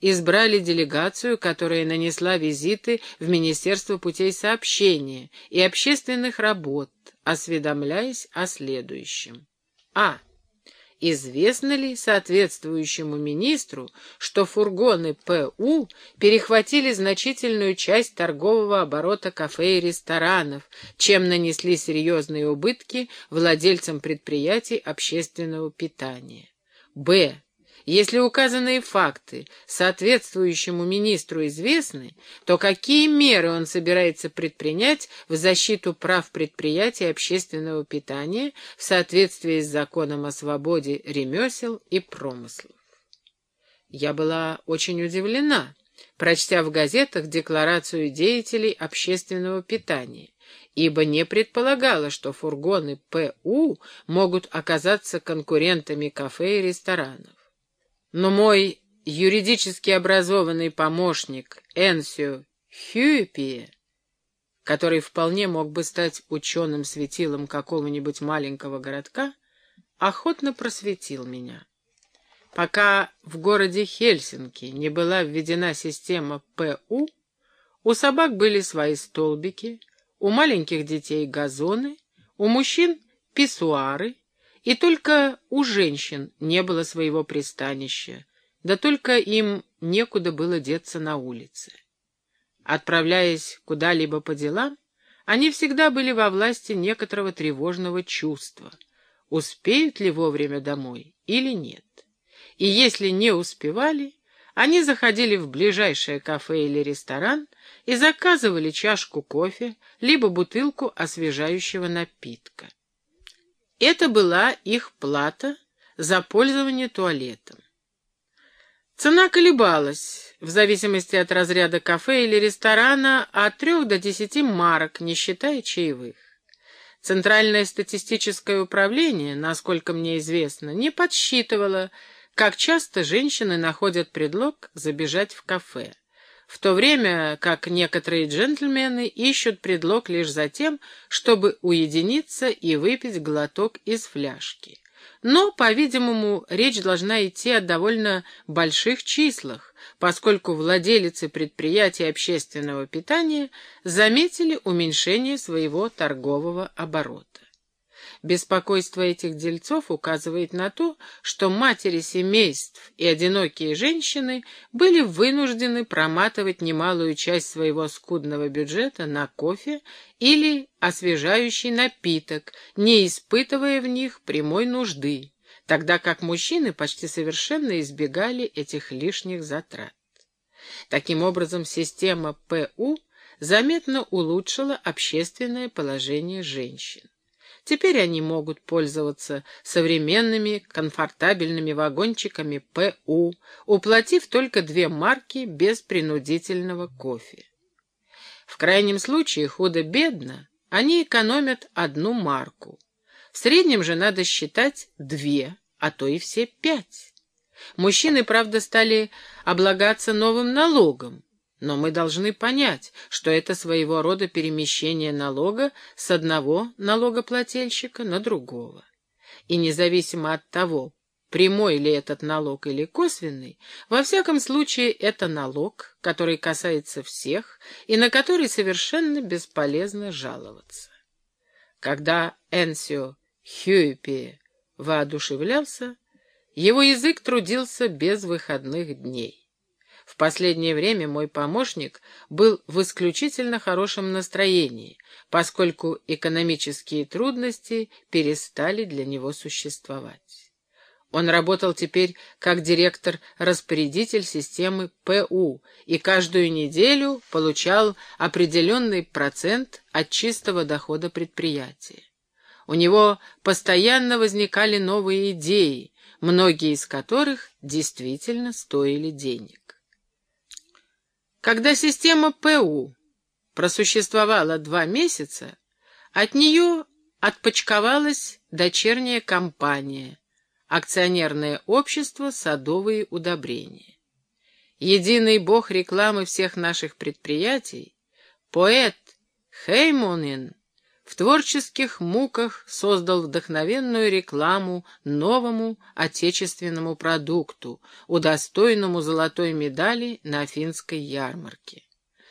избрали делегацию, которая нанесла визиты в Министерство путей сообщения и общественных работ, осведомляясь о следующем. А. Известно ли соответствующему министру, что фургоны ПУ перехватили значительную часть торгового оборота кафе и ресторанов, чем нанесли серьезные убытки владельцам предприятий общественного питания? Б. Если указанные факты соответствующему министру известны, то какие меры он собирается предпринять в защиту прав предприятий общественного питания в соответствии с законом о свободе ремесел и промыслов? Я была очень удивлена, прочтя в газетах декларацию деятелей общественного питания, ибо не предполагала, что фургоны ПУ могут оказаться конкурентами кафе и ресторанов. Но мой юридически образованный помощник Энсио Хьюпи, который вполне мог бы стать ученым светилом какого-нибудь маленького городка, охотно просветил меня. Пока в городе Хельсинки не была введена система ПУ, у собак были свои столбики, у маленьких детей газоны, у мужчин писсуары, и только у женщин не было своего пристанища, да только им некуда было деться на улице. Отправляясь куда-либо по делам, они всегда были во власти некоторого тревожного чувства, успеют ли вовремя домой или нет. И если не успевали, они заходили в ближайшее кафе или ресторан и заказывали чашку кофе, либо бутылку освежающего напитка. Это была их плата за пользование туалетом. Цена колебалась в зависимости от разряда кафе или ресторана от трех до десяти марок, не считая чаевых. Центральное статистическое управление, насколько мне известно, не подсчитывало, как часто женщины находят предлог забежать в кафе в то время как некоторые джентльмены ищут предлог лишь за тем, чтобы уединиться и выпить глоток из фляжки. Но, по-видимому, речь должна идти о довольно больших числах, поскольку владелицы предприятий общественного питания заметили уменьшение своего торгового оборота. Беспокойство этих дельцов указывает на то, что матери семейств и одинокие женщины были вынуждены проматывать немалую часть своего скудного бюджета на кофе или освежающий напиток, не испытывая в них прямой нужды, тогда как мужчины почти совершенно избегали этих лишних затрат. Таким образом, система ПУ заметно улучшила общественное положение женщин. Теперь они могут пользоваться современными комфортабельными вагончиками ПУ, уплатив только две марки без принудительного кофе. В крайнем случае, худо-бедно, они экономят одну марку. В среднем же надо считать две, а то и все пять. Мужчины, правда, стали облагаться новым налогом, но мы должны понять, что это своего рода перемещение налога с одного налогоплательщика на другого. И независимо от того, прямой ли этот налог или косвенный, во всяком случае это налог, который касается всех и на который совершенно бесполезно жаловаться. Когда Энсио Хьюипи воодушевлялся, его язык трудился без выходных дней. В последнее время мой помощник был в исключительно хорошем настроении, поскольку экономические трудности перестали для него существовать. Он работал теперь как директор-распорядитель системы ПУ и каждую неделю получал определенный процент от чистого дохода предприятия. У него постоянно возникали новые идеи, многие из которых действительно стоили денег. Когда система ПУ просуществовала два месяца, от нее отпочковалась дочерняя компания, акционерное общество «Садовые удобрения». Единый бог рекламы всех наших предприятий, поэт Хеймонин, в творческих муках создал вдохновенную рекламу новому отечественному продукту, удостоенному золотой медали на финской ярмарке.